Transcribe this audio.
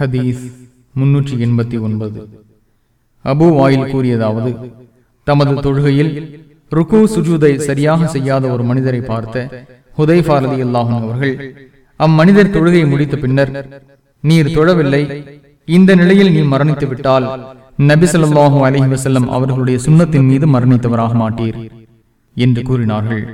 ஹதீஸ் முன்னூற்றி எண்பத்தி ஒன்பது. அபு வாயில் கூறியதாவது தமது தொழுகையில் ருக்கு சுஜூதை சரியாக செய்யாத ஒரு மனிதரை பார்த்த ஹுதைஃபா ரதி அல்லாஹும் அவர்கள் அம்மனிதர் தொழுகை முடித்த பின்னர் நீர் தொழவில்லை. இந்த நிலையில் நீ மரணித்து விட்டால் நபி ஸல்லல்லாஹு வசல்லம் அவர்களுடைய சுண்ணத்தின் மீது மரணித்தவராக மாட்டீர் என்று கூறினார்கள்.